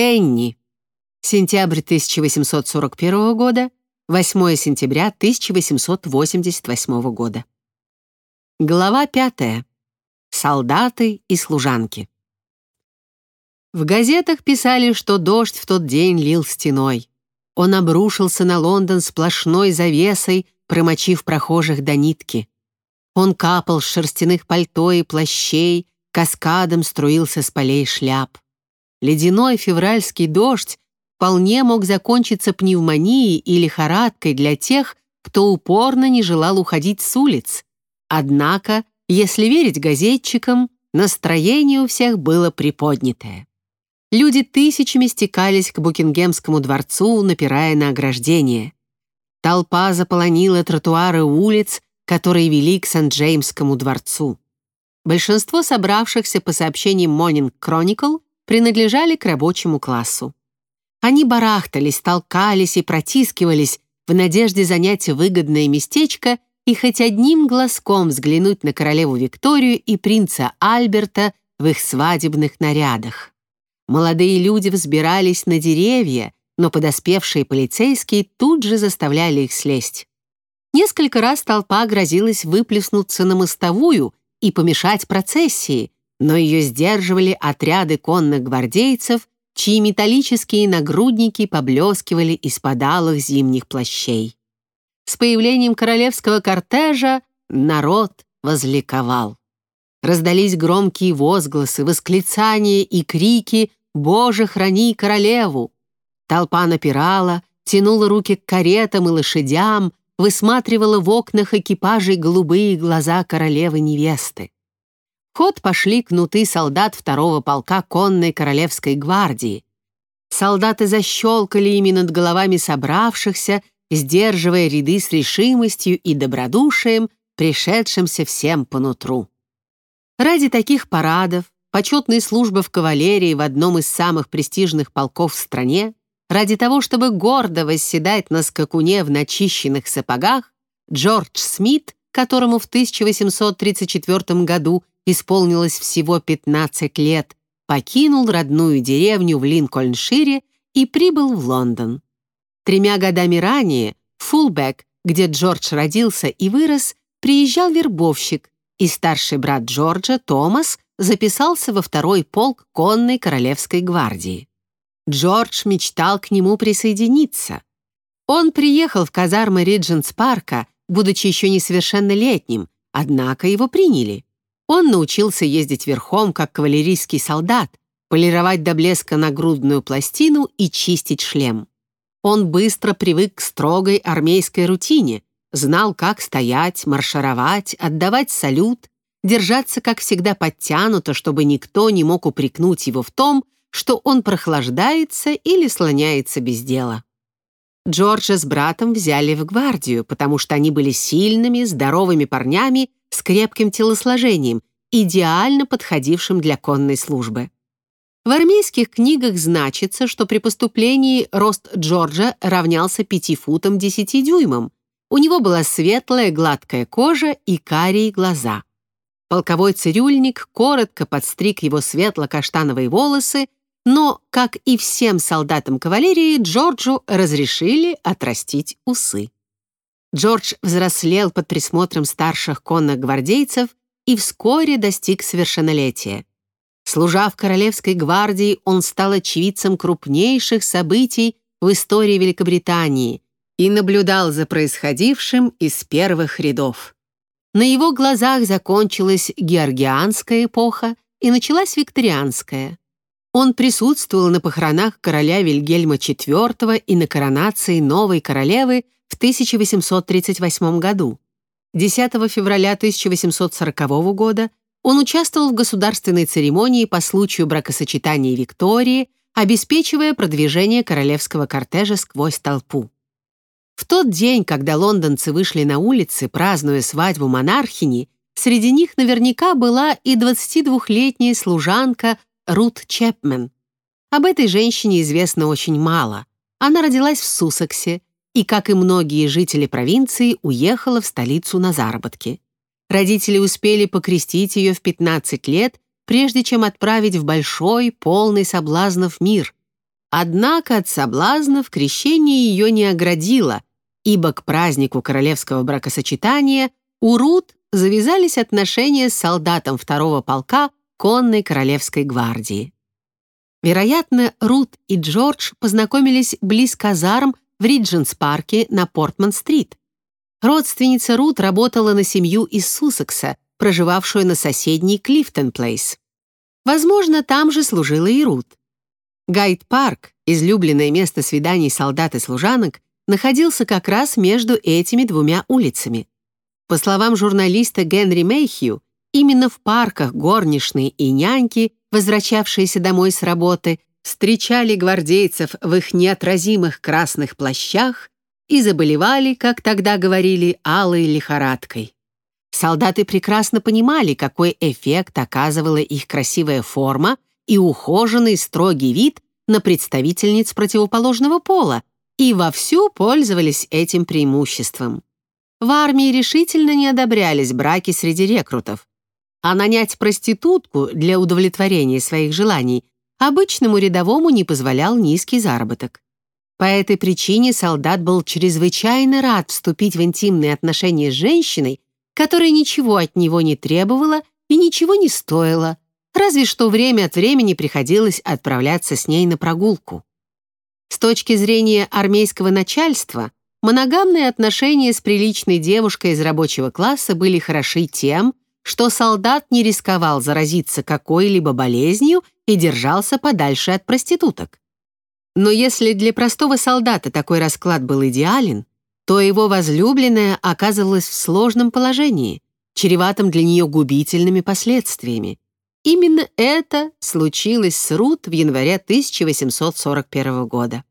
Энни. Сентябрь 1841 года, 8 сентября 1888 года. Глава пятая. Солдаты и служанки. В газетах писали, что дождь в тот день лил стеной. Он обрушился на Лондон сплошной завесой, промочив прохожих до нитки. Он капал с шерстяных пальто и плащей, каскадом струился с полей шляп. Ледяной февральский дождь вполне мог закончиться пневмонией и лихорадкой для тех, кто упорно не желал уходить с улиц. Однако, если верить газетчикам, настроение у всех было приподнятое. Люди тысячами стекались к Букингемскому дворцу, напирая на ограждение. Толпа заполонила тротуары улиц, которые вели к Сент-Джеймскому дворцу. Большинство собравшихся по сообщениям Morning Chronicle принадлежали к рабочему классу. Они барахтались, толкались и протискивались в надежде занять выгодное местечко и хоть одним глазком взглянуть на королеву Викторию и принца Альберта в их свадебных нарядах. Молодые люди взбирались на деревья, но подоспевшие полицейские тут же заставляли их слезть. Несколько раз толпа грозилась выплеснуться на мостовую и помешать процессии, но ее сдерживали отряды конных гвардейцев, чьи металлические нагрудники поблескивали из-под алых зимних плащей. С появлением королевского кортежа народ возликовал. Раздались громкие возгласы, восклицания и крики «Боже, храни королеву!». Толпа напирала, тянула руки к каретам и лошадям, высматривала в окнах экипажей голубые глаза королевы-невесты. Ход пошли кнуты солдат второго полка конной королевской гвардии. Солдаты защелкали ими над головами собравшихся, сдерживая ряды с решимостью и добродушием, пришедшимся всем по нутру. Ради таких парадов, почетной службы в кавалерии в одном из самых престижных полков в стране, ради того, чтобы гордо восседать на скакуне в начищенных сапогах, Джордж Смит, которому в 1834 году исполнилось всего 15 лет, покинул родную деревню в Линкольншире и прибыл в Лондон. Тремя годами ранее в Фулбек, где Джордж родился и вырос, приезжал вербовщик, и старший брат Джорджа, Томас, записался во второй полк конной королевской гвардии. Джордж мечтал к нему присоединиться. Он приехал в казармы Ридженс парка, будучи еще несовершеннолетним, однако его приняли. Он научился ездить верхом, как кавалерийский солдат, полировать до блеска нагрудную пластину и чистить шлем. Он быстро привык к строгой армейской рутине, знал, как стоять, маршировать, отдавать салют, держаться, как всегда, подтянуто, чтобы никто не мог упрекнуть его в том, что он прохлаждается или слоняется без дела. Джорджа с братом взяли в гвардию, потому что они были сильными, здоровыми парнями с крепким телосложением, идеально подходившим для конной службы. В армейских книгах значится, что при поступлении рост Джорджа равнялся 5 футам 10 дюймам. У него была светлая гладкая кожа и карие глаза. Полковой цирюльник коротко подстриг его светло-каштановые волосы, но, как и всем солдатам кавалерии, Джорджу разрешили отрастить усы. Джордж взрослел под присмотром старших конных гвардейцев и вскоре достиг совершеннолетия. Служа в Королевской гвардии, он стал очевидцем крупнейших событий в истории Великобритании и наблюдал за происходившим из первых рядов. На его глазах закончилась георгианская эпоха и началась викторианская. Он присутствовал на похоронах короля Вильгельма IV и на коронации новой королевы в 1838 году. 10 февраля 1840 года он участвовал в государственной церемонии по случаю бракосочетания Виктории, обеспечивая продвижение королевского кортежа сквозь толпу. В тот день, когда лондонцы вышли на улицы, празднуя свадьбу монархини, среди них наверняка была и 22-летняя служанка Рут Чепмен. Об этой женщине известно очень мало. Она родилась в Суссексе и, как и многие жители провинции, уехала в столицу на заработки. Родители успели покрестить ее в 15 лет, прежде чем отправить в большой, полный соблазнов мир. Однако от соблазнов крещение ее не оградило, ибо к празднику королевского бракосочетания у Рут завязались отношения с солдатом второго полка конной королевской гвардии. Вероятно, Рут и Джордж познакомились близ казарм в Ридженс-парке на Портман-стрит. Родственница Рут работала на семью из Суссекса, проживавшую на соседней Клифтон-Плейс. Возможно, там же служила и Рут. Гайд-парк, излюбленное место свиданий солдат и служанок, находился как раз между этими двумя улицами. По словам журналиста Генри Мейхью, именно в парках горничные и няньки, возвращавшиеся домой с работы, встречали гвардейцев в их неотразимых красных плащах и заболевали, как тогда говорили, алой лихорадкой. Солдаты прекрасно понимали, какой эффект оказывала их красивая форма и ухоженный строгий вид на представительниц противоположного пола и вовсю пользовались этим преимуществом. В армии решительно не одобрялись браки среди рекрутов, а нанять проститутку для удовлетворения своих желаний обычному рядовому не позволял низкий заработок. По этой причине солдат был чрезвычайно рад вступить в интимные отношения с женщиной, которая ничего от него не требовала и ничего не стоила, разве что время от времени приходилось отправляться с ней на прогулку. С точки зрения армейского начальства, моногамные отношения с приличной девушкой из рабочего класса были хороши тем, что солдат не рисковал заразиться какой-либо болезнью и держался подальше от проституток. Но если для простого солдата такой расклад был идеален, то его возлюбленная оказывалась в сложном положении, чреватым для нее губительными последствиями. Именно это случилось с Рут в январе 1841 года.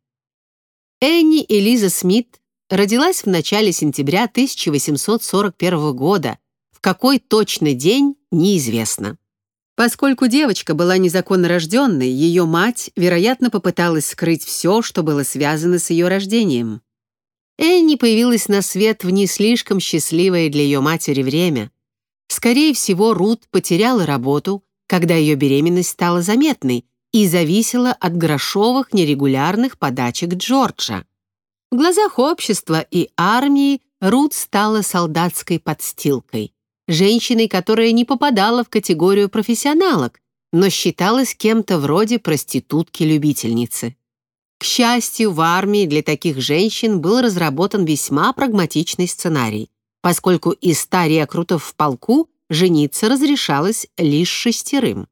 Энни Элиза Смит родилась в начале сентября 1841 года, в какой точно день неизвестно. Поскольку девочка была незаконно рожденной, ее мать, вероятно, попыталась скрыть все, что было связано с ее рождением. Энни появилась на свет в не слишком счастливое для ее матери время. Скорее всего, Рут потеряла работу, когда ее беременность стала заметной и зависела от грошовых нерегулярных подачек Джорджа. В глазах общества и армии Рут стала солдатской подстилкой женщиной, которая не попадала в категорию профессионалок, но считалась кем-то вроде проститутки-любительницы. К счастью, в армии для таких женщин был разработан весьма прагматичный сценарий, поскольку из ста рекрутов в полку жениться разрешалось лишь шестерым.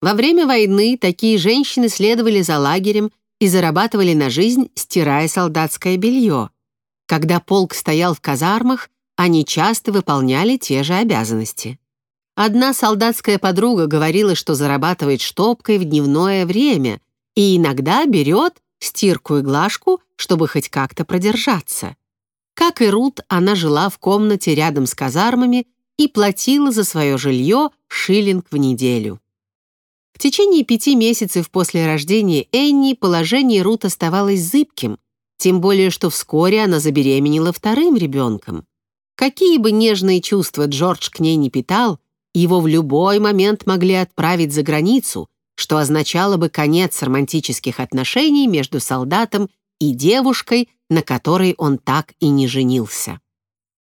Во время войны такие женщины следовали за лагерем и зарабатывали на жизнь, стирая солдатское белье. Когда полк стоял в казармах, они часто выполняли те же обязанности. Одна солдатская подруга говорила, что зарабатывает штопкой в дневное время и иногда берет стирку и глажку, чтобы хоть как-то продержаться. Как и Рут, она жила в комнате рядом с казармами и платила за свое жилье шиллинг в неделю. В течение пяти месяцев после рождения Энни положение Рут оставалось зыбким, тем более что вскоре она забеременела вторым ребенком. Какие бы нежные чувства Джордж к ней не питал, его в любой момент могли отправить за границу, что означало бы конец романтических отношений между солдатом и девушкой, на которой он так и не женился.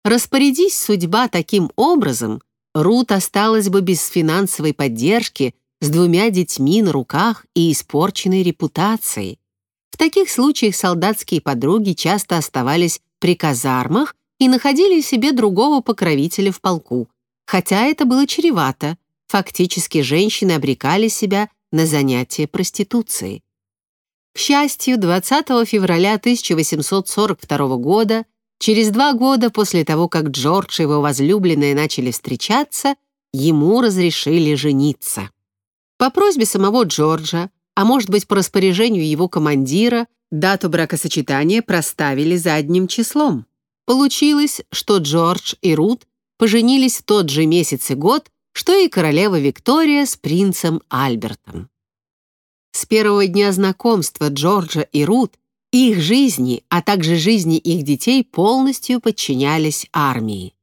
Распорядись судьба таким образом, Рут осталась бы без финансовой поддержки, с двумя детьми на руках и испорченной репутацией. В таких случаях солдатские подруги часто оставались при казармах и находили себе другого покровителя в полку, хотя это было чревато. Фактически женщины обрекали себя на занятие проституцией. К счастью, 20 февраля 1842 года, через два года после того, как Джордж и его возлюбленные начали встречаться, ему разрешили жениться. По просьбе самого Джорджа, а может быть по распоряжению его командира, дату бракосочетания проставили задним числом. Получилось, что Джордж и Рут поженились в тот же месяц и год, что и королева Виктория с принцем Альбертом. С первого дня знакомства Джорджа и Рут их жизни, а также жизни их детей полностью подчинялись армии.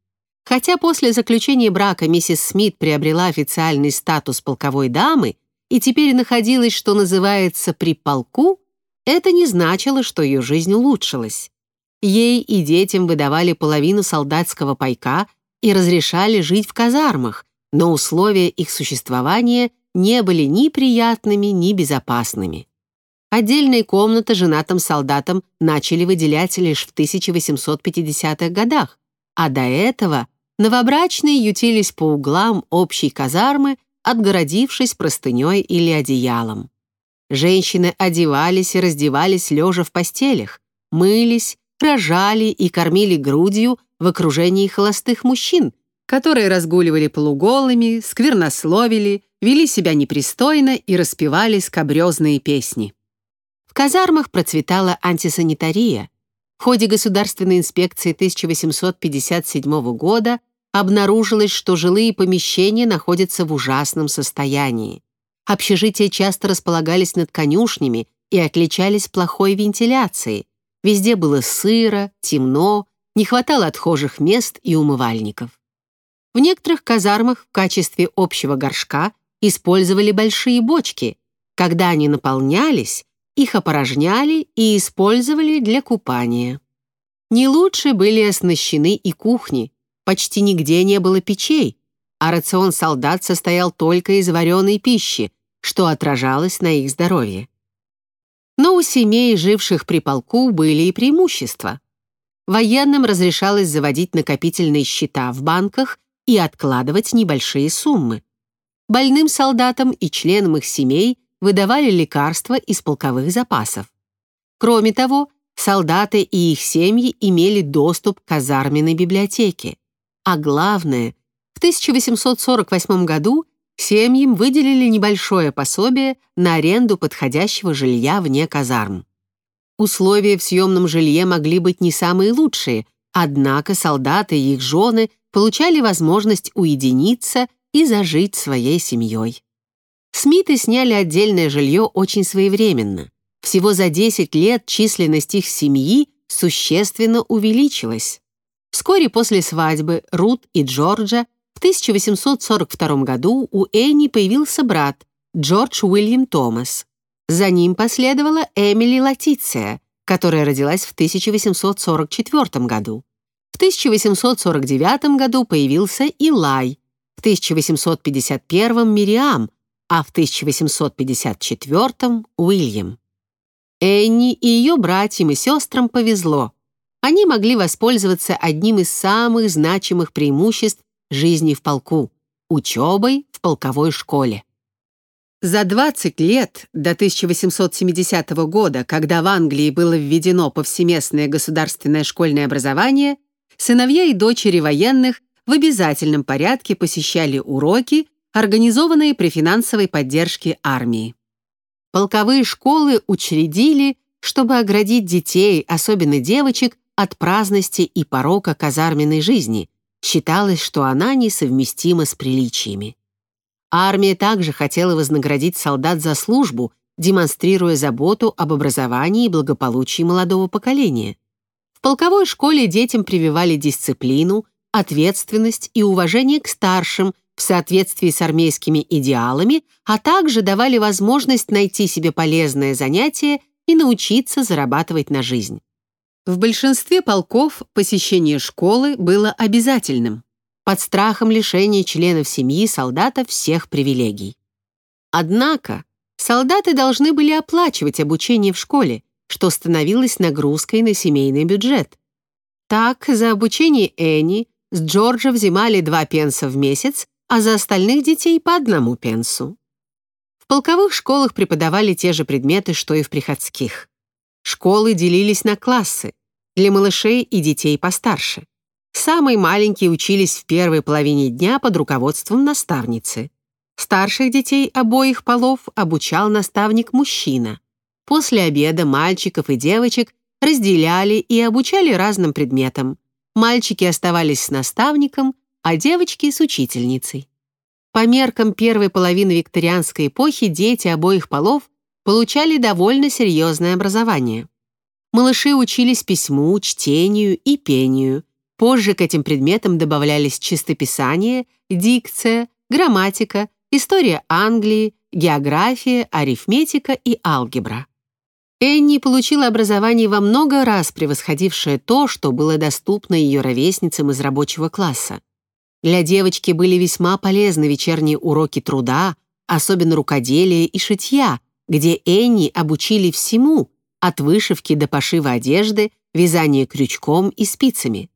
Хотя после заключения брака миссис Смит приобрела официальный статус полковой дамы и теперь находилась, что называется, при полку, это не значило, что ее жизнь улучшилась. Ей и детям выдавали половину солдатского пайка и разрешали жить в казармах, но условия их существования не были ни приятными, ни безопасными. Отдельные комнаты женатым солдатам начали выделять лишь в 1850-х годах, а до этого новобрачные ютились по углам общей казармы, отгородившись простыней или одеялом. Женщины одевались и раздевались лежа в постелях, мылись, рожали и кормили грудью в окружении холостых мужчин, которые разгуливали полуголыми, сквернословили, вели себя непристойно и распевали скобрезные песни. В казармах процветала антисанитария. В ходе государственной инспекции 1857 года обнаружилось, что жилые помещения находятся в ужасном состоянии. Общежития часто располагались над конюшнями и отличались плохой вентиляцией. Везде было сыро, темно, не хватало отхожих мест и умывальников. В некоторых казармах в качестве общего горшка использовали большие бочки. Когда они наполнялись, их опорожняли и использовали для купания. Не лучше были оснащены и кухни, почти нигде не было печей, а рацион солдат состоял только из вареной пищи, что отражалось на их здоровье. Но у семей, живших при полку, были и преимущества. Военным разрешалось заводить накопительные счета в банках и откладывать небольшие суммы. Больным солдатам и членам их семей выдавали лекарства из полковых запасов. Кроме того, солдаты и их семьи имели доступ к казарменной библиотеке. А главное, 1848 году семьям выделили небольшое пособие на аренду подходящего жилья вне казарм. Условия в съемном жилье могли быть не самые лучшие, однако солдаты и их жены получали возможность уединиться и зажить своей семьей. Смиты сняли отдельное жилье очень своевременно. Всего за 10 лет численность их семьи существенно увеличилась. Вскоре после свадьбы Рут и Джорджа 1842 году у Энни появился брат Джордж Уильям Томас. За ним последовала Эмили Латиция, которая родилась в 1844 году. В 1849 году появился Илай, в 1851 Мириам, а в 1854 Уильям. Энни и ее братьям и сестрам повезло. Они могли воспользоваться одним из самых значимых преимуществ жизни в полку — учебой в полковой школе. За 20 лет до 1870 года, когда в Англии было введено повсеместное государственное школьное образование, сыновья и дочери военных в обязательном порядке посещали уроки, организованные при финансовой поддержке армии. Полковые школы учредили, чтобы оградить детей, особенно девочек, от праздности и порока казарменной жизни, Считалось, что она несовместима с приличиями. Армия также хотела вознаградить солдат за службу, демонстрируя заботу об образовании и благополучии молодого поколения. В полковой школе детям прививали дисциплину, ответственность и уважение к старшим в соответствии с армейскими идеалами, а также давали возможность найти себе полезное занятие и научиться зарабатывать на жизнь. В большинстве полков посещение школы было обязательным, под страхом лишения членов семьи солдата всех привилегий. Однако солдаты должны были оплачивать обучение в школе, что становилось нагрузкой на семейный бюджет. Так, за обучение Энни с Джорджа взимали два пенса в месяц, а за остальных детей по одному пенсу. В полковых школах преподавали те же предметы, что и в приходских. Школы делились на классы для малышей и детей постарше. Самые маленькие учились в первой половине дня под руководством наставницы. Старших детей обоих полов обучал наставник-мужчина. После обеда мальчиков и девочек разделяли и обучали разным предметам. Мальчики оставались с наставником, а девочки — с учительницей. По меркам первой половины викторианской эпохи дети обоих полов получали довольно серьезное образование. Малыши учились письму, чтению и пению. Позже к этим предметам добавлялись чистописание, дикция, грамматика, история Англии, география, арифметика и алгебра. Энни получила образование во много раз превосходившее то, что было доступно ее ровесницам из рабочего класса. Для девочки были весьма полезны вечерние уроки труда, особенно рукоделия и шитья, где Энни обучили всему, от вышивки до пошива одежды, вязания крючком и спицами.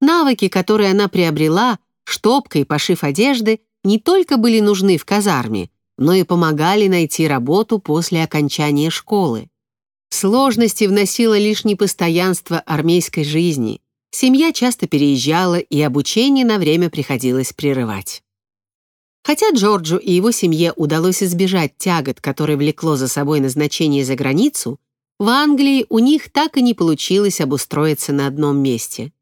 Навыки, которые она приобрела, штопка и пошив одежды, не только были нужны в казарме, но и помогали найти работу после окончания школы. Сложности вносило лишь непостоянство армейской жизни. Семья часто переезжала, и обучение на время приходилось прерывать. Хотя Джорджу и его семье удалось избежать тягот, которые влекло за собой назначение за границу, в Англии у них так и не получилось обустроиться на одном месте.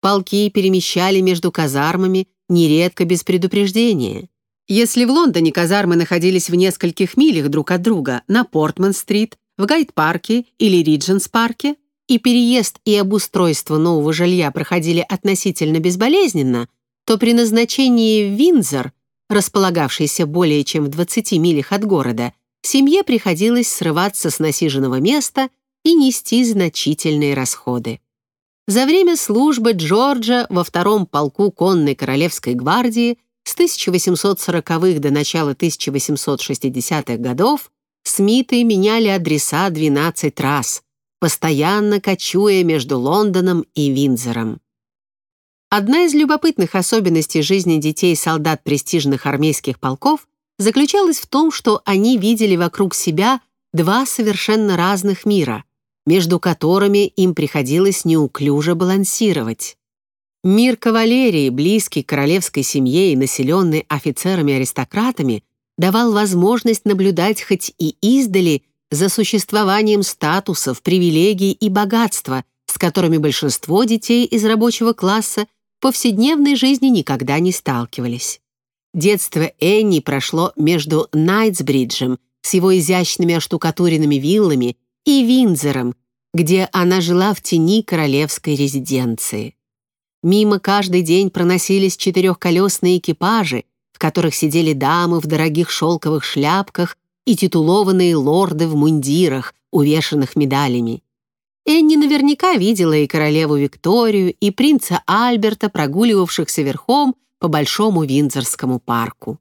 Полки перемещали между казармами, нередко без предупреждения. Если в Лондоне казармы находились в нескольких милях друг от друга на Портман-стрит, в Гайд-парке или Ридженс-парке, и переезд и обустройство нового жилья проходили относительно безболезненно, то при назначении в Виндзор, располагавшийся более чем в 20 милях от города, семье приходилось срываться с насиженного места и нести значительные расходы. За время службы Джорджа во втором полку конной королевской гвардии с 1840-х до начала 1860-х годов Смиты меняли адреса 12 раз, постоянно кочуя между Лондоном и Виндзором. Одна из любопытных особенностей жизни детей солдат престижных армейских полков заключалась в том, что они видели вокруг себя два совершенно разных мира, между которыми им приходилось неуклюже балансировать. Мир кавалерии, близкий к королевской семье и населенный офицерами-аристократами, давал возможность наблюдать хоть и издали за существованием статусов, привилегий и богатства, с которыми большинство детей из рабочего класса повседневной жизни никогда не сталкивались. Детство Энни прошло между Найтсбриджем с его изящными оштукатуренными виллами и Виндзором, где она жила в тени королевской резиденции. Мимо каждый день проносились четырехколесные экипажи, которых сидели дамы в дорогих шелковых шляпках и титулованные лорды в мундирах, увешанных медалями. Энни наверняка видела и королеву Викторию, и принца Альберта, прогуливавшихся верхом по Большому Виндзорскому парку.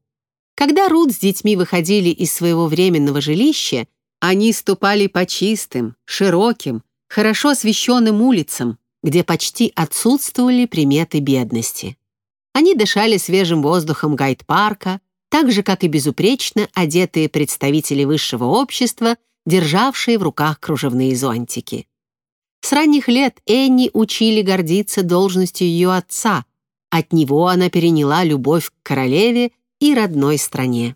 Когда Рут с детьми выходили из своего временного жилища, они ступали по чистым, широким, хорошо освещенным улицам, где почти отсутствовали приметы бедности. Они дышали свежим воздухом гайд-парка, так же, как и безупречно одетые представители высшего общества, державшие в руках кружевные зонтики. С ранних лет Энни учили гордиться должностью ее отца. От него она переняла любовь к королеве и родной стране.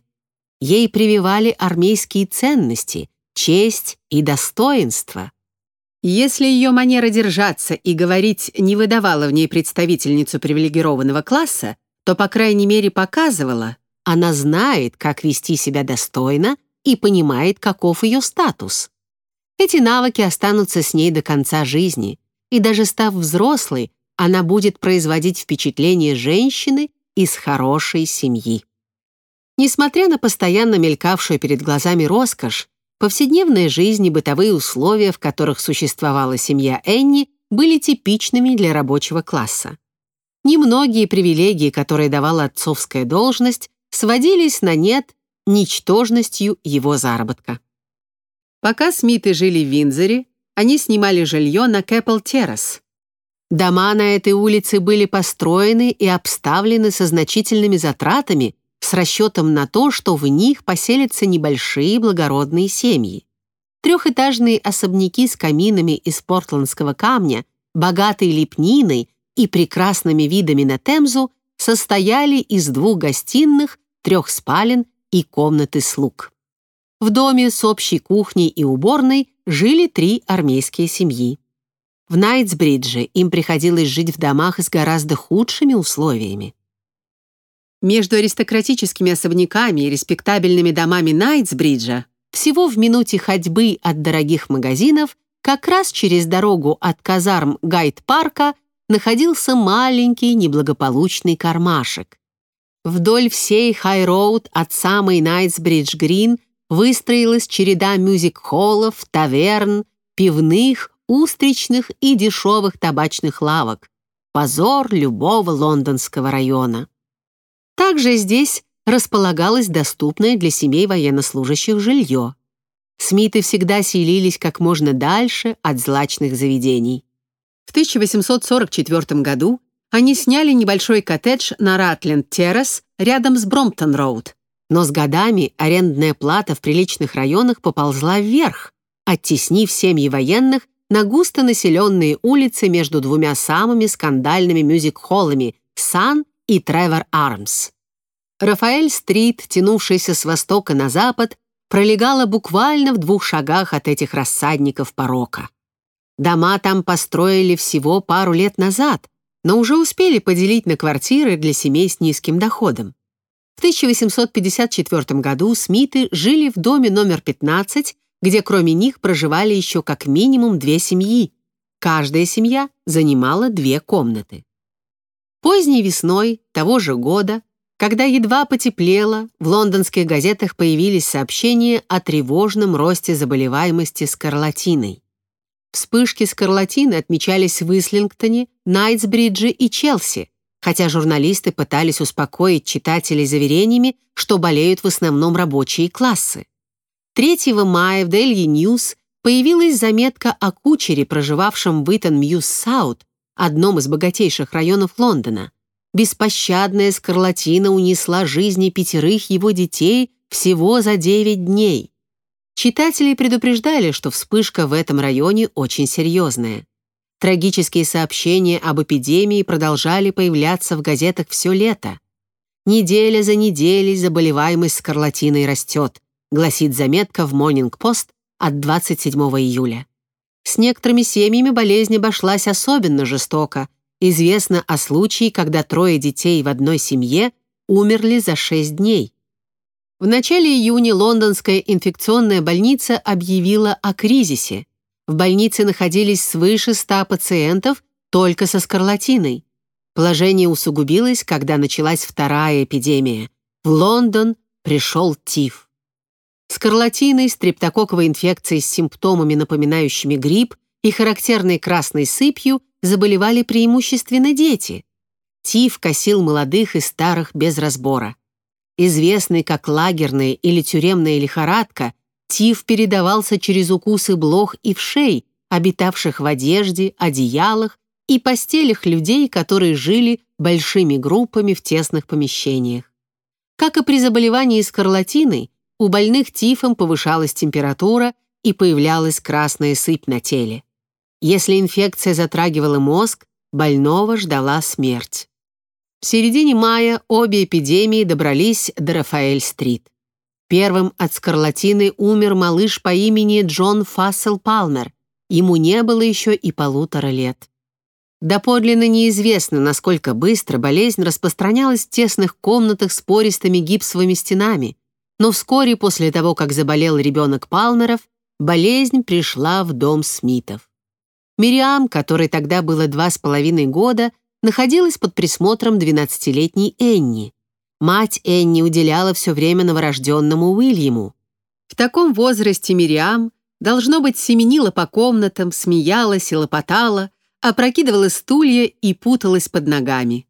Ей прививали армейские ценности, честь и достоинство. Если ее манера держаться и говорить не выдавала в ней представительницу привилегированного класса, то, по крайней мере, показывала, она знает, как вести себя достойно и понимает, каков ее статус. Эти навыки останутся с ней до конца жизни, и даже став взрослой, она будет производить впечатление женщины из хорошей семьи. Несмотря на постоянно мелькавшую перед глазами роскошь, Повседневная жизнь и бытовые условия, в которых существовала семья Энни, были типичными для рабочего класса. Немногие привилегии, которые давала отцовская должность, сводились на нет ничтожностью его заработка. Пока Смиты жили в Винзоре, они снимали жилье на Кэппл Террас. Дома на этой улице были построены и обставлены со значительными затратами, с расчетом на то, что в них поселятся небольшие благородные семьи. Трехэтажные особняки с каминами из портландского камня, богатой лепниной и прекрасными видами на Темзу состояли из двух гостиных, трех спален и комнаты слуг. В доме с общей кухней и уборной жили три армейские семьи. В Найтсбридже им приходилось жить в домах с гораздо худшими условиями. Между аристократическими особняками и респектабельными домами Найтсбриджа всего в минуте ходьбы от дорогих магазинов как раз через дорогу от казарм Гайд-парка находился маленький неблагополучный кармашек. Вдоль всей Хай-Роуд от самой Найтсбридж-Грин выстроилась череда мюзик-холлов, таверн, пивных, устричных и дешевых табачных лавок. Позор любого лондонского района. Также здесь располагалось доступное для семей военнослужащих жилье. Смиты всегда селились как можно дальше от злачных заведений. В 1844 году они сняли небольшой коттедж на Ратленд-Террас рядом с Бромптон-Роуд. Но с годами арендная плата в приличных районах поползла вверх, оттеснив семьи военных на густонаселенные улицы между двумя самыми скандальными мюзик-холлами «Сан» и «Тревор Армс». Рафаэль-стрит, тянувшаяся с востока на запад, пролегала буквально в двух шагах от этих рассадников порока. Дома там построили всего пару лет назад, но уже успели поделить на квартиры для семей с низким доходом. В 1854 году Смиты жили в доме номер 15, где кроме них проживали еще как минимум две семьи. Каждая семья занимала две комнаты. Поздней весной того же года, когда едва потеплело, в лондонских газетах появились сообщения о тревожном росте заболеваемости скарлатиной. Вспышки скарлатины отмечались в Ислингтоне, Найтсбридже и Челси, хотя журналисты пытались успокоить читателей заверениями, что болеют в основном рабочие классы. 3 мая в Дейли Ньюс появилась заметка о кучере, проживавшем в Итон Мьюз Саут, одном из богатейших районов Лондона. Беспощадная скарлатина унесла жизни пятерых его детей всего за 9 дней. Читатели предупреждали, что вспышка в этом районе очень серьезная. Трагические сообщения об эпидемии продолжали появляться в газетах все лето. «Неделя за неделей заболеваемость скарлатиной растет», гласит заметка в Post от 27 июля. С некоторыми семьями болезнь обошлась особенно жестоко. Известно о случае, когда трое детей в одной семье умерли за 6 дней. В начале июня лондонская инфекционная больница объявила о кризисе. В больнице находились свыше 100 пациентов только со скарлатиной. Положение усугубилось, когда началась вторая эпидемия. В Лондон пришел тиф. Скарлатиной, стрептококковой инфекцией с симптомами, напоминающими грипп, и характерной красной сыпью заболевали преимущественно дети. Тиф косил молодых и старых без разбора. Известный как лагерная или тюремная лихорадка, тиф передавался через укусы блох и вшей, обитавших в одежде, одеялах и постелях людей, которые жили большими группами в тесных помещениях. Как и при заболевании скарлатиной, у больных тифом повышалась температура и появлялась красная сыпь на теле. Если инфекция затрагивала мозг, больного ждала смерть. В середине мая обе эпидемии добрались до Рафаэль-стрит. Первым от скарлатины умер малыш по имени Джон Фассел Палмер. Ему не было еще и полутора лет. Доподлинно неизвестно, насколько быстро болезнь распространялась в тесных комнатах с пористыми гипсовыми стенами, но вскоре после того, как заболел ребенок Палмеров, болезнь пришла в дом Смитов. Мириам, которой тогда было два с половиной года, находилась под присмотром 12-летней Энни. Мать Энни уделяла все время новорожденному Уильяму. В таком возрасте Мириам, должно быть, семенила по комнатам, смеялась и лопотала, опрокидывала стулья и путалась под ногами.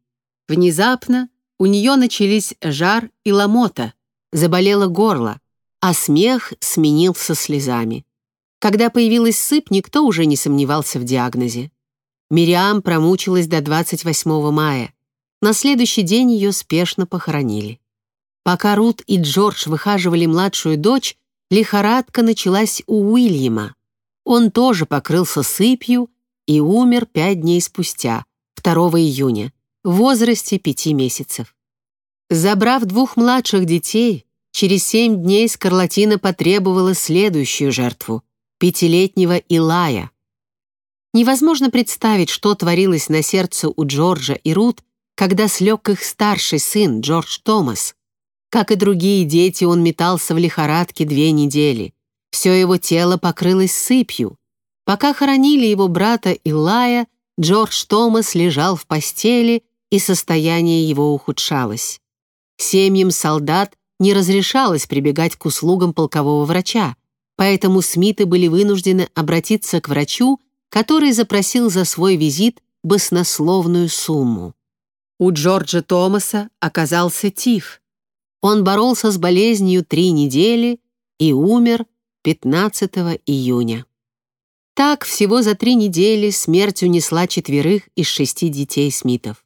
Внезапно у нее начались жар и ломота, заболело горло, а смех сменился слезами. Когда появилась сыпь, никто уже не сомневался в диагнозе. Мириам промучилась до 28 мая. На следующий день ее спешно похоронили. Пока Рут и Джордж выхаживали младшую дочь, лихорадка началась у Уильяма. Он тоже покрылся сыпью и умер пять дней спустя, 2 июня, в возрасте пяти месяцев. Забрав двух младших детей, через семь дней Скарлатина потребовала следующую жертву — пятилетнего Илая. Невозможно представить, что творилось на сердце у Джорджа и Рут, когда слег их старший сын, Джордж Томас. Как и другие дети, он метался в лихорадке две недели. Все его тело покрылось сыпью. Пока хоронили его брата Илая, Джордж Томас лежал в постели, и состояние его ухудшалось. Семьям солдат не разрешалось прибегать к услугам полкового врача, поэтому Смиты были вынуждены обратиться к врачу, который запросил за свой визит баснословную сумму. У Джорджа Томаса оказался тиф. Он боролся с болезнью три недели и умер 15 июня. Так всего за три недели смерть унесла четверых из шести детей Смитов.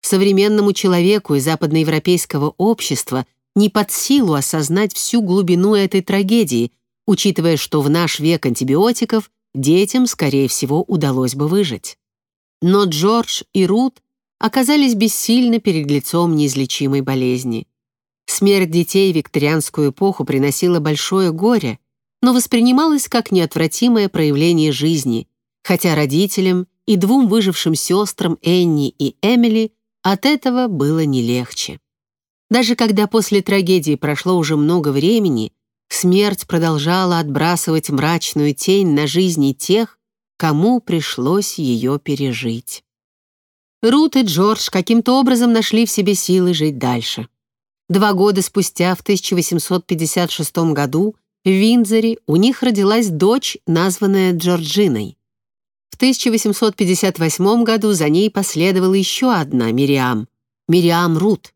Современному человеку из западноевропейского общества не под силу осознать всю глубину этой трагедии, учитывая, что в наш век антибиотиков детям, скорее всего, удалось бы выжить. Но Джордж и Рут оказались бессильны перед лицом неизлечимой болезни. Смерть детей в викторианскую эпоху приносила большое горе, но воспринималась как неотвратимое проявление жизни, хотя родителям и двум выжившим сестрам Энни и Эмили от этого было не легче. Даже когда после трагедии прошло уже много времени, смерть продолжала отбрасывать мрачную тень на жизни тех, кому пришлось ее пережить. Рут и Джордж каким-то образом нашли в себе силы жить дальше. Два года спустя, в 1856 году, в Виндзоре у них родилась дочь, названная Джорджиной. В 1858 году за ней последовала еще одна Мириам, Мириам Рут.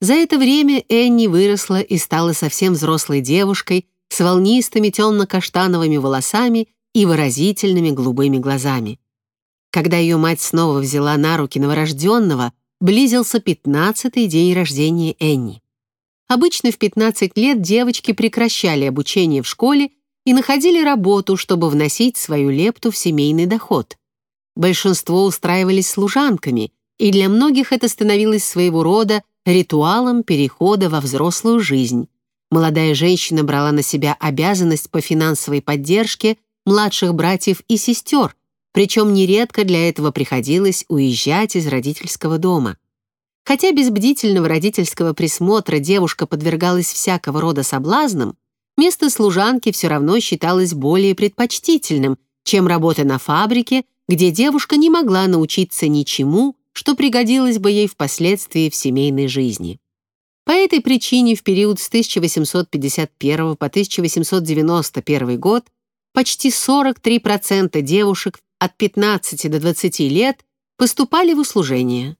За это время Энни выросла и стала совсем взрослой девушкой с волнистыми темно-каштановыми волосами и выразительными голубыми глазами. Когда ее мать снова взяла на руки новорожденного, близился пятнадцатый день рождения Энни. Обычно в 15 лет девочки прекращали обучение в школе и находили работу, чтобы вносить свою лепту в семейный доход. Большинство устраивались служанками, и для многих это становилось своего рода ритуалом перехода во взрослую жизнь. Молодая женщина брала на себя обязанность по финансовой поддержке младших братьев и сестер, причем нередко для этого приходилось уезжать из родительского дома. Хотя без бдительного родительского присмотра девушка подвергалась всякого рода соблазнам, место служанки все равно считалось более предпочтительным, чем работа на фабрике, где девушка не могла научиться ничему, что пригодилось бы ей впоследствии в семейной жизни. По этой причине в период с 1851 по 1891 год почти 43% девушек от 15 до 20 лет поступали в услужение.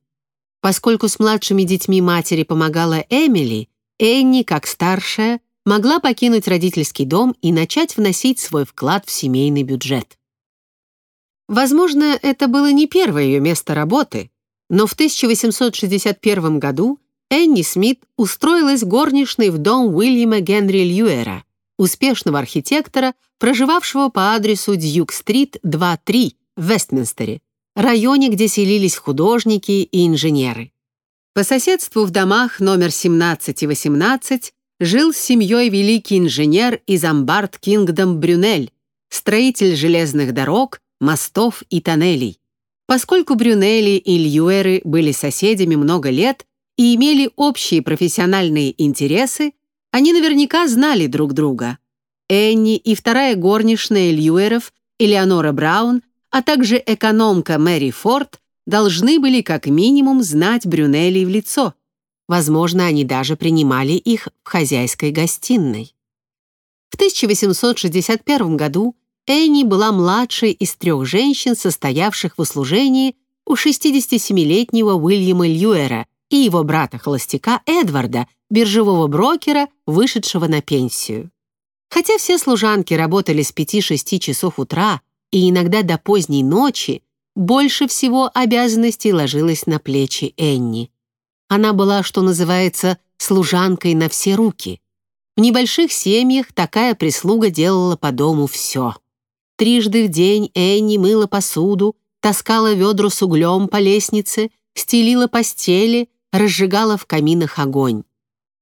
Поскольку с младшими детьми матери помогала Эмили, Энни, как старшая, могла покинуть родительский дом и начать вносить свой вклад в семейный бюджет. Возможно, это было не первое ее место работы, но в 1861 году Энни Смит устроилась горничной в дом Уильяма Генри Льюэра, успешного архитектора, проживавшего по адресу Дьюк-стрит, 2-3 в Вестминстере, районе, где селились художники и инженеры. По соседству в домах номер 17 и 18 жил с семьей великий инженер из Амбард Кингдом Брюнель, строитель железных дорог, мостов и тоннелей. Поскольку Брюнелли и Льюэры были соседями много лет и имели общие профессиональные интересы, они наверняка знали друг друга. Энни и вторая горничная Льюэров, Элеонора Браун, а также экономка Мэри Форд должны были как минимум знать Брюнелли в лицо. Возможно, они даже принимали их в хозяйской гостиной. В 1861 году Энни была младшей из трех женщин, состоявших в услужении у 67-летнего Уильяма Льюэра и его брата-холостяка Эдварда, биржевого брокера, вышедшего на пенсию. Хотя все служанки работали с 5-6 часов утра и иногда до поздней ночи, больше всего обязанностей ложилось на плечи Энни. Она была, что называется, служанкой на все руки. В небольших семьях такая прислуга делала по дому все. Трижды в день Энни мыла посуду, таскала ведра с углем по лестнице, стелила постели, разжигала в каминах огонь.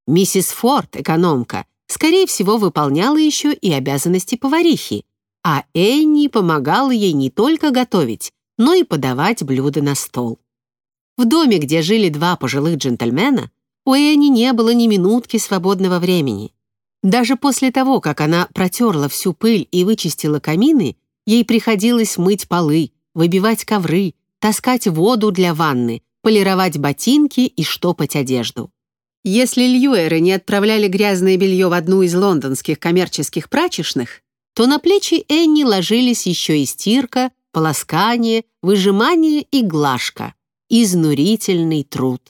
Миссис Форд, экономка, скорее всего, выполняла еще и обязанности поварихи, а Энни помогала ей не только готовить, но и подавать блюда на стол. В доме, где жили два пожилых джентльмена, у Энни не было ни минутки свободного времени. Даже после того, как она протерла всю пыль и вычистила камины, ей приходилось мыть полы, выбивать ковры, таскать воду для ванны, полировать ботинки и штопать одежду. Если Льюэры не отправляли грязное белье в одну из лондонских коммерческих прачечных, то на плечи Энни ложились еще и стирка, полоскание, выжимание и глажка. Изнурительный труд.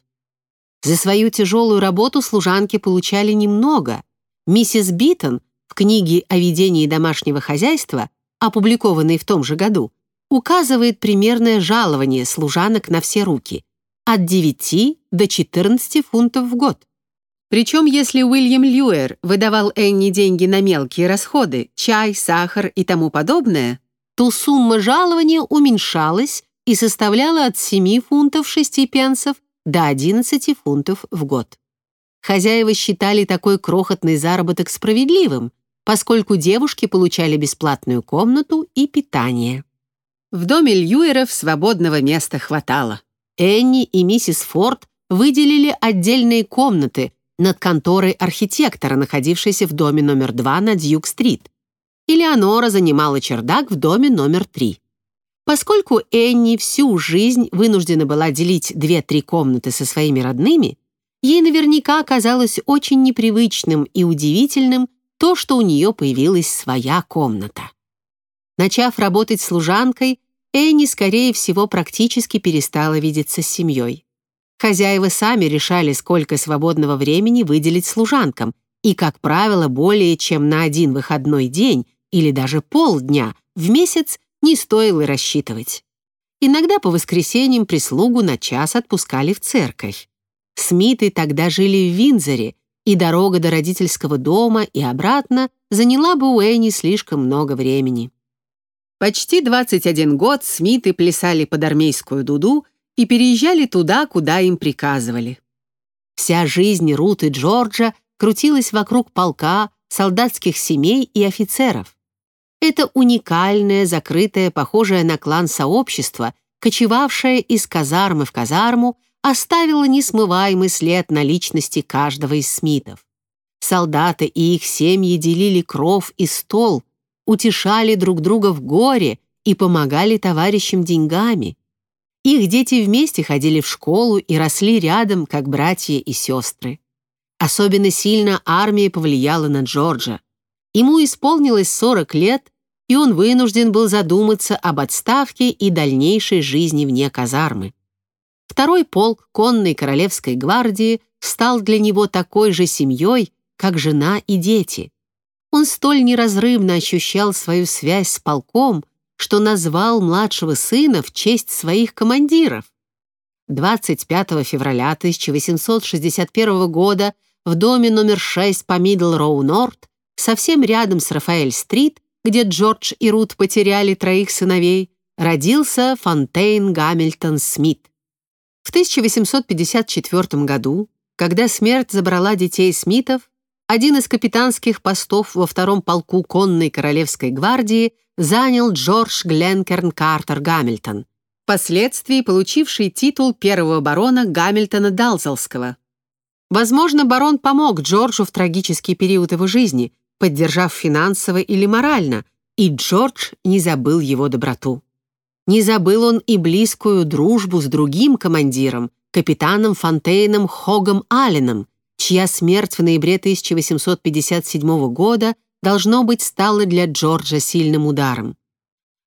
За свою тяжелую работу служанки получали немного. Миссис Битон в книге о ведении домашнего хозяйства, опубликованной в том же году, указывает примерное жалование служанок на все руки от 9 до 14 фунтов в год. Причем, если Уильям Льюэр выдавал Энни деньги на мелкие расходы, чай, сахар и тому подобное, то сумма жалования уменьшалась и составляла от 7 фунтов 6 пенсов до 11 фунтов в год. Хозяева считали такой крохотный заработок справедливым, поскольку девушки получали бесплатную комнату и питание. В доме Льюеров свободного места хватало. Энни и миссис Форд выделили отдельные комнаты над конторой архитектора, находившейся в доме номер 2 на Дьюк-стрит. Элеонора занимала чердак в доме номер 3. Поскольку Энни всю жизнь вынуждена была делить две-три комнаты со своими родными, ей наверняка оказалось очень непривычным и удивительным то, что у нее появилась своя комната. Начав работать служанкой, Энни, скорее всего, практически перестала видеться с семьей. Хозяева сами решали, сколько свободного времени выделить служанкам, и, как правило, более чем на один выходной день или даже полдня в месяц не стоило рассчитывать. Иногда по воскресеньям прислугу на час отпускали в церковь. Смиты тогда жили в Винзоре, и дорога до родительского дома и обратно заняла бы у Энни слишком много времени. Почти 21 год Смиты плясали под армейскую дуду и переезжали туда, куда им приказывали. Вся жизнь Рут и Джорджа крутилась вокруг полка, солдатских семей и офицеров. Это уникальное, закрытое, похожее на клан сообщество, кочевавшее из казармы в казарму, оставило несмываемый след на личности каждого из Смитов. Солдаты и их семьи делили кров и стол, утешали друг друга в горе и помогали товарищам деньгами. Их дети вместе ходили в школу и росли рядом, как братья и сестры. Особенно сильно армия повлияла на Джорджа. Ему исполнилось 40 лет, и он вынужден был задуматься об отставке и дальнейшей жизни вне казармы. Второй полк конной королевской гвардии стал для него такой же семьей, как жена и дети. Он столь неразрывно ощущал свою связь с полком, что назвал младшего сына в честь своих командиров. 25 февраля 1861 года в доме номер 6 по Мидл-Роу-Норт, совсем рядом с Рафаэль-стрит, где Джордж и Рут потеряли троих сыновей, родился Фонтейн Гамильтон Смит. В 1854 году, когда смерть забрала детей Смитов, один из капитанских постов во втором полку конной королевской гвардии занял Джордж Гленкерн Картер Гамильтон, впоследствии получивший титул первого барона Гамильтона Далзелского. Возможно, барон помог Джорджу в трагический период его жизни, поддержав финансово или морально, и Джордж не забыл его доброту. Не забыл он и близкую дружбу с другим командиром, капитаном Фонтейном Хогом Алленом, чья смерть в ноябре 1857 года должно быть стала для Джорджа сильным ударом.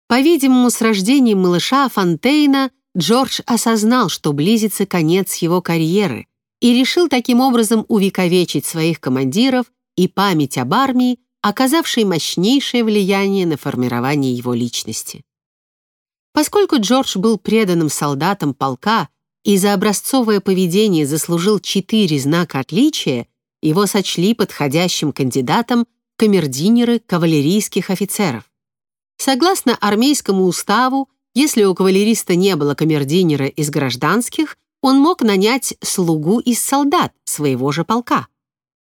По-видимому, с рождением малыша Фонтейна Джордж осознал, что близится конец его карьеры и решил таким образом увековечить своих командиров и память об армии, оказавшей мощнейшее влияние на формирование его личности. Поскольку Джордж был преданным солдатом полка и за образцовое поведение заслужил четыре знака отличия, его сочли подходящим кандидатом в камердинеры кавалерийских офицеров. Согласно армейскому уставу, если у кавалериста не было камердинера из гражданских, он мог нанять слугу из солдат своего же полка.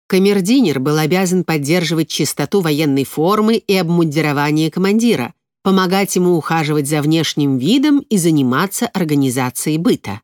Камердинер был обязан поддерживать чистоту военной формы и обмундирование командира, помогать ему ухаживать за внешним видом и заниматься организацией быта.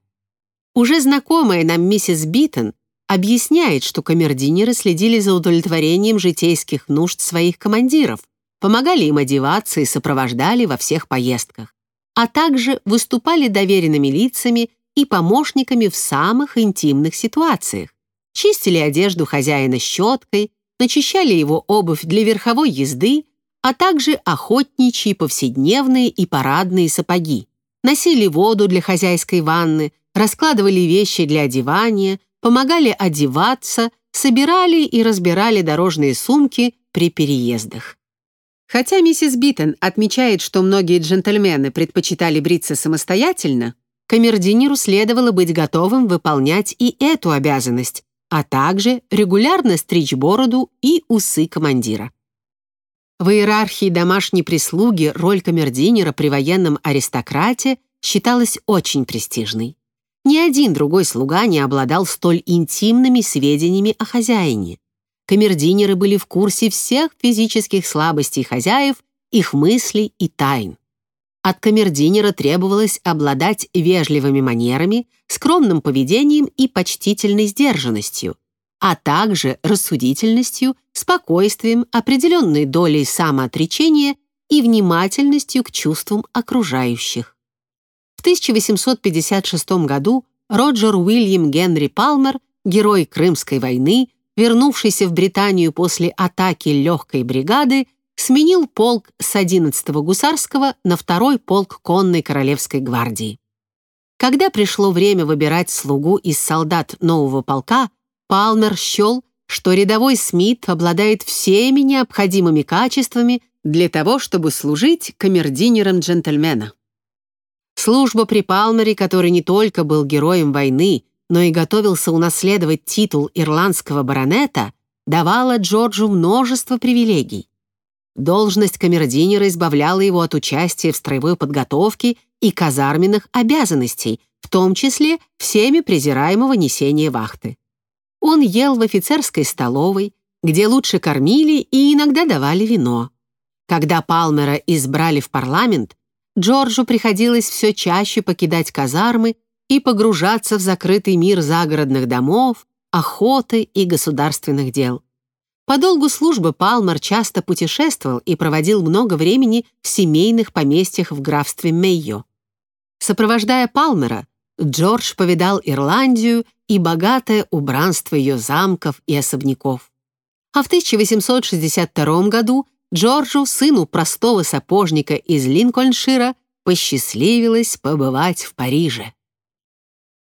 Уже знакомая нам миссис Битон объясняет, что камердинеры следили за удовлетворением житейских нужд своих командиров, помогали им одеваться и сопровождали во всех поездках, а также выступали доверенными лицами и помощниками в самых интимных ситуациях, чистили одежду хозяина щеткой, начищали его обувь для верховой езды, а также охотничьи повседневные и парадные сапоги, носили воду для хозяйской ванны, раскладывали вещи для одевания, помогали одеваться, собирали и разбирали дорожные сумки при переездах. Хотя миссис Битон отмечает, что многие джентльмены предпочитали бриться самостоятельно, камердинеру следовало быть готовым выполнять и эту обязанность, а также регулярно стричь бороду и усы командира. В иерархии домашней прислуги роль камердинера при военном аристократе считалась очень престижной. Ни один другой слуга не обладал столь интимными сведениями о хозяине. Камердинеры были в курсе всех физических слабостей хозяев, их мыслей и тайн. От камердинера требовалось обладать вежливыми манерами, скромным поведением и почтительной сдержанностью, а также рассудительностью, спокойствием, определенной долей самоотречения и внимательностью к чувствам окружающих. В 1856 году Роджер Уильям Генри Палмер, герой Крымской войны, вернувшийся в Британию после атаки легкой бригады, сменил полк с 11-го гусарского на второй полк конной королевской гвардии. Когда пришло время выбирать слугу из солдат нового полка, Палмер счел, что рядовой Смит обладает всеми необходимыми качествами для того, чтобы служить камердинером джентльмена. Служба при Палмере, который не только был героем войны, но и готовился унаследовать титул ирландского баронета, давала Джорджу множество привилегий. Должность камердинера избавляла его от участия в строевой подготовке и казарменных обязанностей, в том числе всеми презираемого несения вахты. Он ел в офицерской столовой, где лучше кормили и иногда давали вино. Когда Палмера избрали в парламент, Джорджу приходилось все чаще покидать казармы и погружаться в закрытый мир загородных домов, охоты и государственных дел. По долгу службы Палмер часто путешествовал и проводил много времени в семейных поместьях в графстве Мейо. Сопровождая Палмера, Джордж повидал Ирландию и богатое убранство ее замков и особняков. А в 1862 году Джорджу, сыну простого сапожника из Линкольншира, посчастливилось побывать в Париже.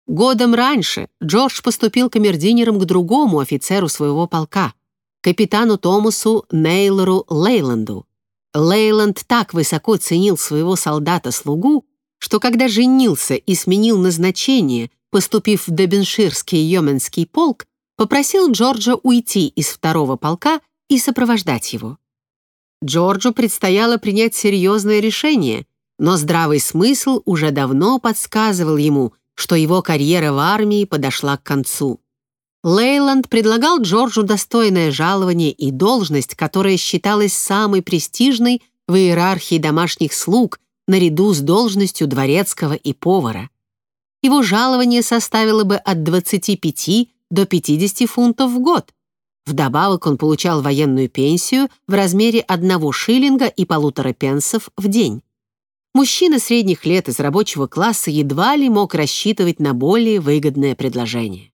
Годом раньше Джордж поступил камердинером к другому офицеру своего полка — капитану Томасу Нейлору Лейланду. Лейланд так высоко ценил своего солдата-слугу, что когда женился и сменил назначение, поступив в Дебенширский йоменский полк, попросил Джорджа уйти из второго полка и сопровождать его. Джорджу предстояло принять серьезное решение, но здравый смысл уже давно подсказывал ему, что его карьера в армии подошла к концу. Лейланд предлагал Джорджу достойное жалование и должность, которая считалась самой престижной в иерархии домашних слуг наряду с должностью дворецкого и повара. Его жалование составило бы от 25 до 50 фунтов в год. Вдобавок он получал военную пенсию в размере одного шиллинга и полутора пенсов в день. Мужчина средних лет из рабочего класса едва ли мог рассчитывать на более выгодное предложение.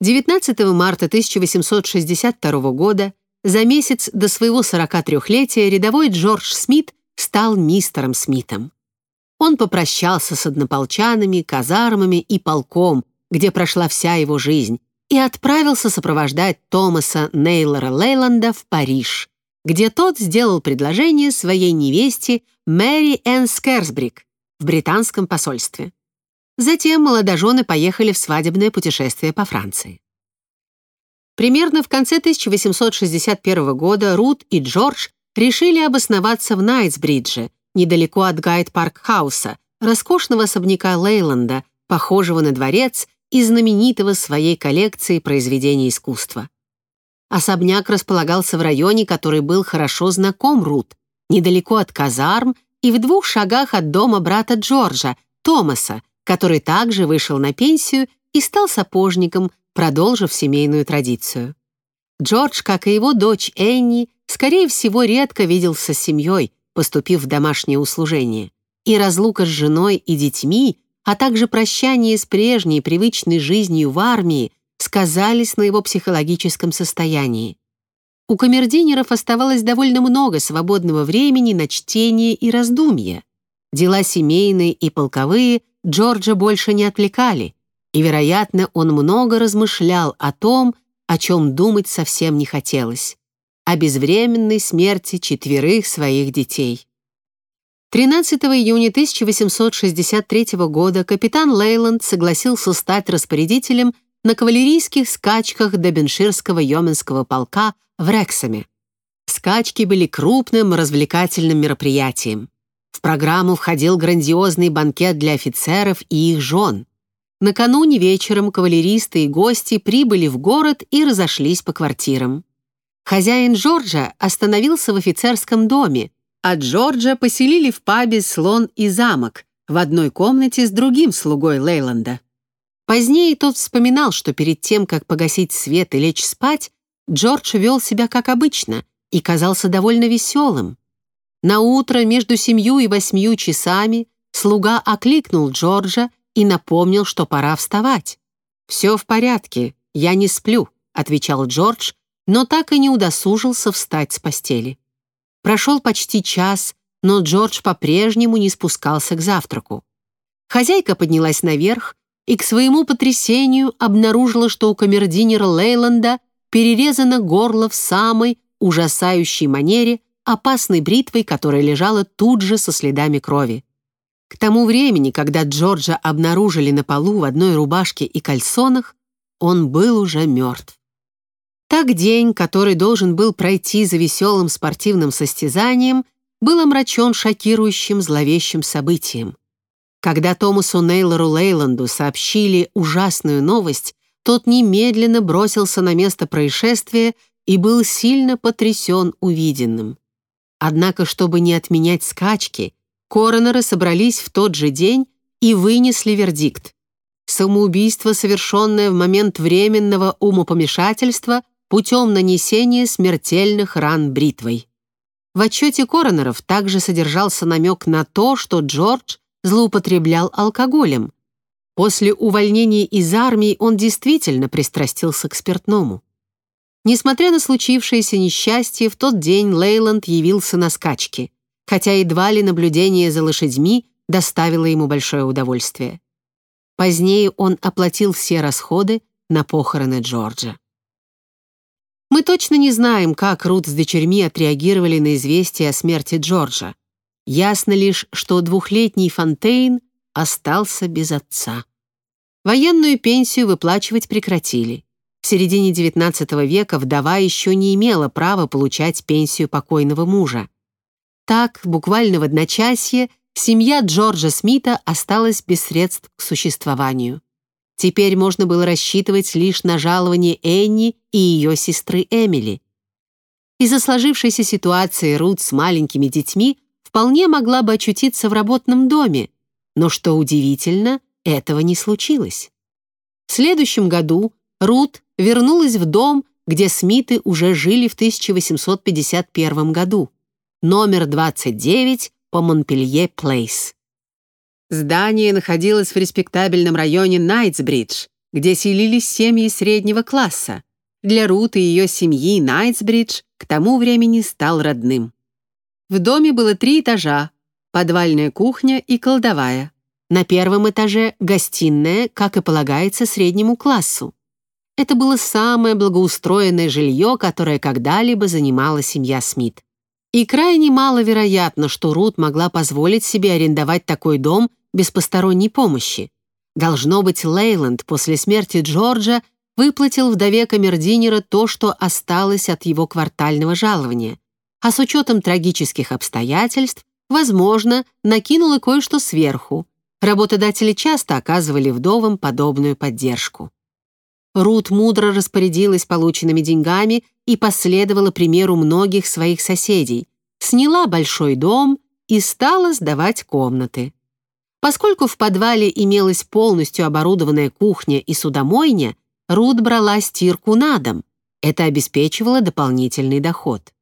19 марта 1862 года, за месяц до своего 43-летия, рядовой Джордж Смит стал мистером Смитом. Он попрощался с однополчанами, казармами и полком, где прошла вся его жизнь, и отправился сопровождать Томаса Нейлора Лейланда в Париж, где тот сделал предложение своей невесте Мэри Энн Скерсбрик в британском посольстве. Затем молодожены поехали в свадебное путешествие по Франции. Примерно в конце 1861 года Рут и Джордж решили обосноваться в Найтсбридже, недалеко от Гайд-парк-хауса, роскошного особняка Лейланда, похожего на дворец и знаменитого своей коллекцией произведений искусства. Особняк располагался в районе, который был хорошо знаком Рут, недалеко от казарм и в двух шагах от дома брата Джорджа, Томаса, который также вышел на пенсию и стал сапожником, продолжив семейную традицию. Джордж, как и его дочь Энни, скорее всего, редко виделся с семьей, поступив в домашнее услужение, и разлука с женой и детьми, а также прощание с прежней привычной жизнью в армии сказались на его психологическом состоянии. У камердинеров оставалось довольно много свободного времени на чтение и раздумья. Дела семейные и полковые Джорджа больше не отвлекали, и, вероятно, он много размышлял о том, о чем думать совсем не хотелось — о безвременной смерти четверых своих детей. 13 июня 1863 года капитан Лейланд согласился стать распорядителем на кавалерийских скачках Дебенширского йоменского полка в Рексаме. Скачки были крупным развлекательным мероприятием. В программу входил грандиозный банкет для офицеров и их жен. Накануне вечером кавалеристы и гости прибыли в город и разошлись по квартирам. Хозяин Джорджа остановился в офицерском доме, а Джорджа поселили в пабе «Слон и замок» в одной комнате с другим слугой Лейланда. Позднее тот вспоминал, что перед тем, как погасить свет и лечь спать, Джордж вел себя как обычно и казался довольно веселым. На утро между семью и восьмью часами слуга окликнул Джорджа и напомнил, что пора вставать. «Все в порядке, я не сплю», — отвечал Джордж, но так и не удосужился встать с постели. Прошел почти час, но Джордж по-прежнему не спускался к завтраку. Хозяйка поднялась наверх и к своему потрясению обнаружила, что у камердинера Лейланда перерезано горло в самой ужасающей манере опасной бритвой, которая лежала тут же со следами крови. К тому времени, когда Джорджа обнаружили на полу в одной рубашке и кальсонах, он был уже мертв. Так день, который должен был пройти за веселым спортивным состязанием, был омрачен шокирующим зловещим событием. Когда Томасу Нейлору Лейланду сообщили ужасную новость, тот немедленно бросился на место происшествия и был сильно потрясен увиденным. Однако, чтобы не отменять скачки, коронеры собрались в тот же день и вынесли вердикт. Самоубийство, совершенное в момент временного умопомешательства, путем нанесения смертельных ран бритвой. В отчете коронеров также содержался намек на то, что Джордж злоупотреблял алкоголем. После увольнения из армии он действительно пристрастился к спиртному. Несмотря на случившееся несчастье, в тот день Лейланд явился на скачки, хотя едва ли наблюдение за лошадьми доставило ему большое удовольствие. Позднее он оплатил все расходы на похороны Джорджа. Мы точно не знаем, как Рут с дочерьми отреагировали на известие о смерти Джорджа. Ясно лишь, что двухлетний Фонтейн остался без отца. Военную пенсию выплачивать прекратили. В середине XIX века вдова еще не имела права получать пенсию покойного мужа. Так, буквально в одночасье, семья Джорджа Смита осталась без средств к существованию. Теперь можно было рассчитывать лишь на жалование Энни и ее сестры Эмили. Из-за сложившейся ситуации Рут с маленькими детьми вполне могла бы очутиться в работном доме, но, что удивительно, этого не случилось. В следующем году Рут вернулась в дом, где Смиты уже жили в 1851 году, номер 29 по Монпелье Плейс. Здание находилось в респектабельном районе Найтсбридж, где селились семьи среднего класса. Для Рут и ее семьи Найтсбридж к тому времени стал родным. В доме было три этажа, подвальная кухня и кладовая. На первом этаже гостиная, как и полагается среднему классу. Это было самое благоустроенное жилье, которое когда-либо занимала семья Смит. И крайне маловероятно, что Рут могла позволить себе арендовать такой дом без посторонней помощи. Должно быть, Лейланд после смерти Джорджа выплатил вдове камердинера то, что осталось от его квартального жалования, а с учетом трагических обстоятельств, возможно, накинул и кое-что сверху. Работодатели часто оказывали вдовам подобную поддержку. Рут мудро распорядилась полученными деньгами и последовала примеру многих своих соседей, сняла большой дом и стала сдавать комнаты. Поскольку в подвале имелась полностью оборудованная кухня и судомойня, Рут брала стирку на дом. Это обеспечивало дополнительный доход.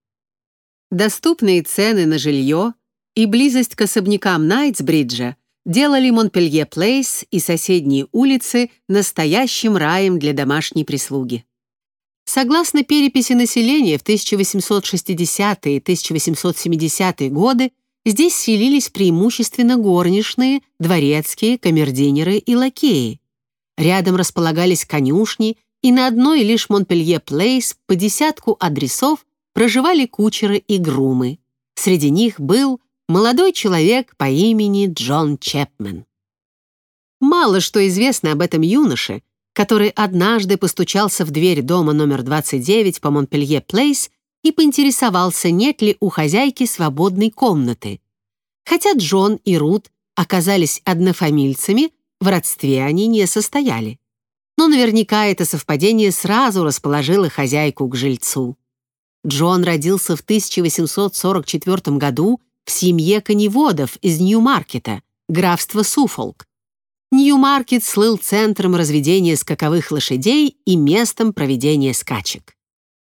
Доступные цены на жилье и близость к особнякам Найтсбриджа делали Монпелье Плейс и соседние улицы настоящим раем для домашней прислуги. Согласно переписи населения в 1860-е и 1870-е годы здесь селились преимущественно горничные, дворецкие, камердинеры и лакеи. Рядом располагались конюшни, и на одной лишь Монпелье Плейс по десятку адресов проживали кучеры и грумы. Среди них был молодой человек по имени Джон Чепмен. Мало что известно об этом юноше, который однажды постучался в дверь дома номер 29 по Монпелье Плейс и поинтересовался, нет ли у хозяйки свободной комнаты. Хотя Джон и Рут оказались однофамильцами, в родстве они не состояли. Но наверняка это совпадение сразу расположило хозяйку к жильцу. Джон родился в 1844 году в семье коневодов из Нью-Маркета, графства Суфолк. Нью-Маркет слыл центром разведения скаковых лошадей и местом проведения скачек.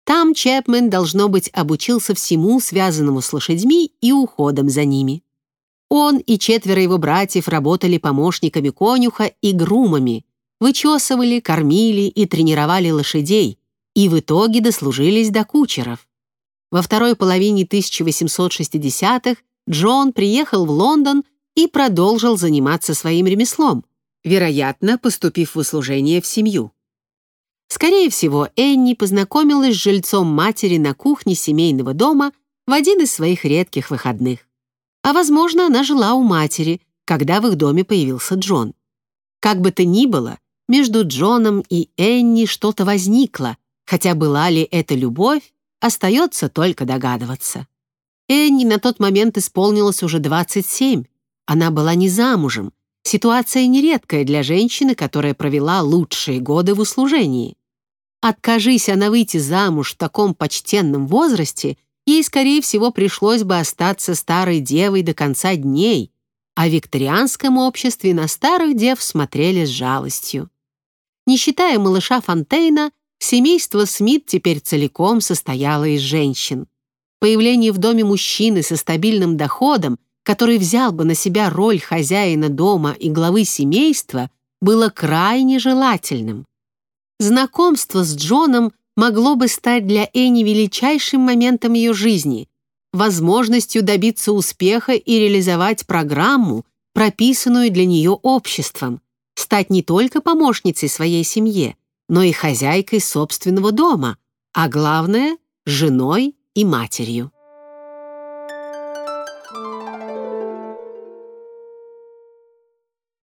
Там Чепмен, должно быть, обучился всему, связанному с лошадьми и уходом за ними. Он и четверо его братьев работали помощниками конюха и грумами, вычесывали, кормили и тренировали лошадей, и в итоге дослужились до кучеров. Во второй половине 1860-х Джон приехал в Лондон и продолжил заниматься своим ремеслом, вероятно, поступив в услужение в семью. Скорее всего, Энни познакомилась с жильцом матери на кухне семейного дома в один из своих редких выходных. А, возможно, она жила у матери, когда в их доме появился Джон. Как бы то ни было, между Джоном и Энни что-то возникло, хотя была ли это любовь, остается только догадываться. Энни на тот момент исполнилось уже 27. Она была не замужем. Ситуация нередкая для женщины, которая провела лучшие годы в услужении. Откажись она выйти замуж в таком почтенном возрасте, ей, скорее всего, пришлось бы остаться старой девой до конца дней, а в викторианском обществе на старых дев смотрели с жалостью. Не считая малыша Фонтейна, семейство Смит теперь целиком состояло из женщин. Появление в доме мужчины со стабильным доходом, который взял бы на себя роль хозяина дома и главы семейства, было крайне желательным. Знакомство с Джоном могло бы стать для Энни величайшим моментом ее жизни, возможностью добиться успеха и реализовать программу, прописанную для нее обществом, стать не только помощницей своей семье, но и хозяйкой собственного дома, а главное — женой и матерью.